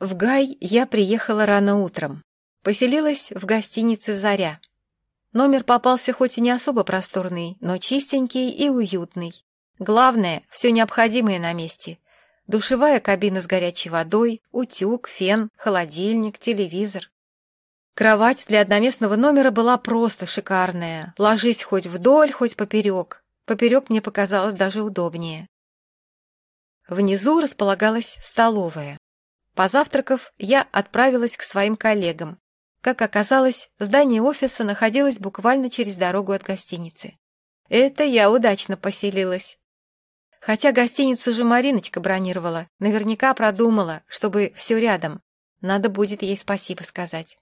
В Гай я приехала рано утром. Поселилась в гостинице «Заря». Номер попался хоть и не особо просторный, но чистенький и уютный. Главное, все необходимое на месте. Душевая кабина с горячей водой, утюг, фен, холодильник, телевизор. Кровать для одноместного номера была просто шикарная. Ложись хоть вдоль, хоть поперек. Поперек мне показалось даже удобнее. Внизу располагалась столовая. Позавтракав, я отправилась к своим коллегам. Как оказалось, здание офиса находилось буквально через дорогу от гостиницы. Это я удачно поселилась. Хотя гостиницу же Мариночка бронировала, наверняка продумала, чтобы все рядом. Надо будет ей спасибо сказать.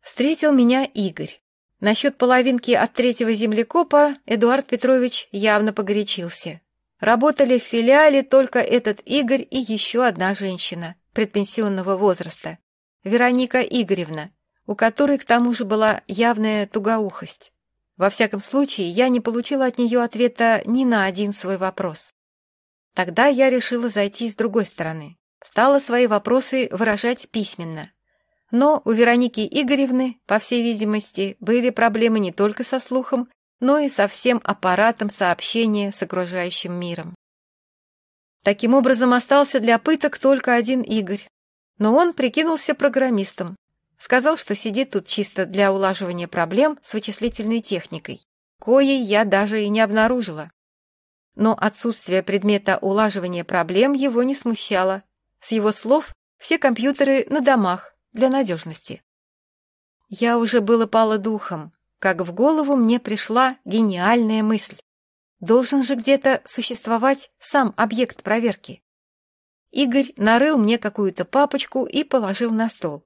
Встретил меня Игорь. Насчет половинки от третьего землекопа Эдуард Петрович явно погорячился. Работали в филиале только этот Игорь и еще одна женщина предпенсионного возраста, Вероника Игоревна, у которой к тому же была явная тугоухость. Во всяком случае, я не получила от нее ответа ни на один свой вопрос. Тогда я решила зайти с другой стороны. Стала свои вопросы выражать письменно. Но у Вероники Игоревны, по всей видимости, были проблемы не только со слухом, но и со всем аппаратом сообщения с окружающим миром. Таким образом, остался для пыток только один Игорь. Но он прикинулся программистом. Сказал, что сидит тут чисто для улаживания проблем с вычислительной техникой, коей я даже и не обнаружила. Но отсутствие предмета улаживания проблем его не смущало. С его слов, все компьютеры на домах, для надежности. Я уже было пала духом, как в голову мне пришла гениальная мысль. Должен же где-то существовать сам объект проверки. Игорь нарыл мне какую-то папочку и положил на стол.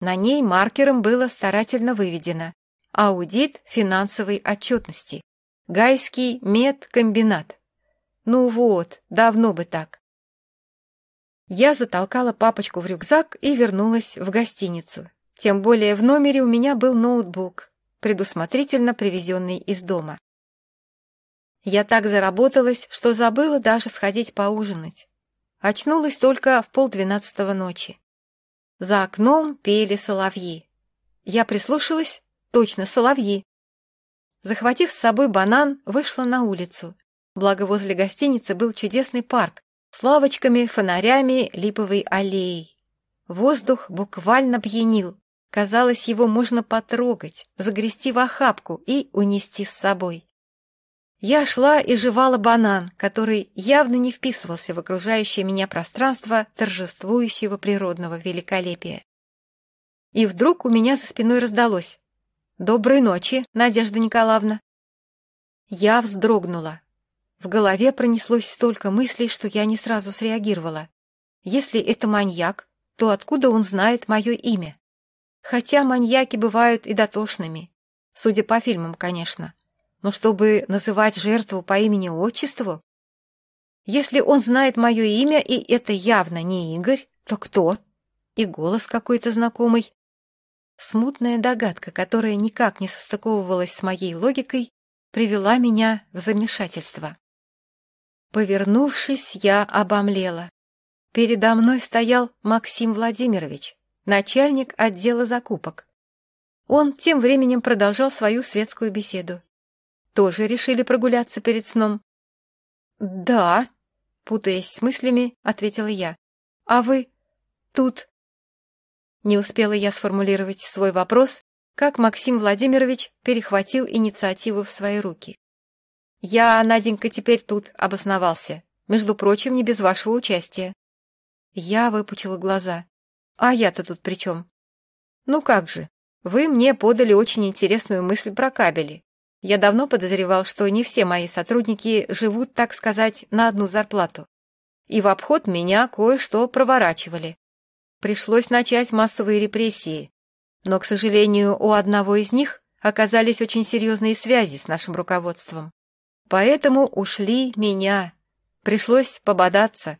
На ней маркером было старательно выведено «Аудит финансовой отчетности. Гайский медкомбинат». Ну вот, давно бы так. Я затолкала папочку в рюкзак и вернулась в гостиницу. Тем более в номере у меня был ноутбук, предусмотрительно привезенный из дома. Я так заработалась, что забыла даже сходить поужинать. Очнулась только в полдвенадцатого ночи. За окном пели соловьи. Я прислушалась, точно соловьи. Захватив с собой банан, вышла на улицу. Благо возле гостиницы был чудесный парк с лавочками, фонарями, липовой аллеей. Воздух буквально пьянил. Казалось, его можно потрогать, загрести в охапку и унести с собой. Я шла и жевала банан, который явно не вписывался в окружающее меня пространство торжествующего природного великолепия. И вдруг у меня за спиной раздалось. «Доброй ночи, Надежда Николаевна!» Я вздрогнула. В голове пронеслось столько мыслей, что я не сразу среагировала. Если это маньяк, то откуда он знает мое имя? Хотя маньяки бывают и дотошными. Судя по фильмам, конечно. Но чтобы называть жертву по имени-отчеству? Если он знает мое имя, и это явно не Игорь, то кто? И голос какой-то знакомый. Смутная догадка, которая никак не состыковывалась с моей логикой, привела меня в замешательство. Повернувшись, я обомлела. Передо мной стоял Максим Владимирович, начальник отдела закупок. Он тем временем продолжал свою светскую беседу. Тоже решили прогуляться перед сном? «Да», — путаясь с мыслями, ответила я. «А вы тут...» Не успела я сформулировать свой вопрос, как Максим Владимирович перехватил инициативу в свои руки. «Я, Наденька, теперь тут обосновался. Между прочим, не без вашего участия». Я выпучила глаза. А я-то тут при чем? Ну как же, вы мне подали очень интересную мысль про кабели. Я давно подозревал, что не все мои сотрудники живут, так сказать, на одну зарплату. И в обход меня кое-что проворачивали. Пришлось начать массовые репрессии. Но, к сожалению, у одного из них оказались очень серьезные связи с нашим руководством. Поэтому ушли меня. Пришлось пободаться.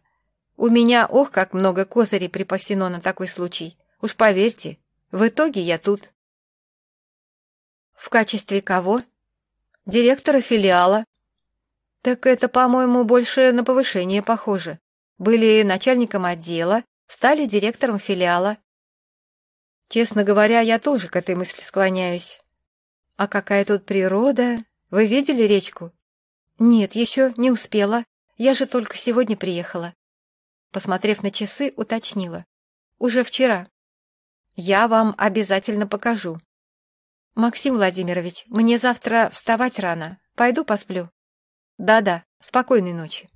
У меня, ох, как много козырей припасено на такой случай. Уж поверьте, в итоге я тут. В качестве кого? Директора филиала. Так это, по-моему, больше на повышение похоже. Были начальником отдела, стали директором филиала. Честно говоря, я тоже к этой мысли склоняюсь. А какая тут природа! Вы видели речку? Нет, еще не успела. Я же только сегодня приехала. Посмотрев на часы, уточнила. Уже вчера. Я вам обязательно покажу. Максим Владимирович, мне завтра вставать рано. Пойду посплю. Да-да, спокойной ночи.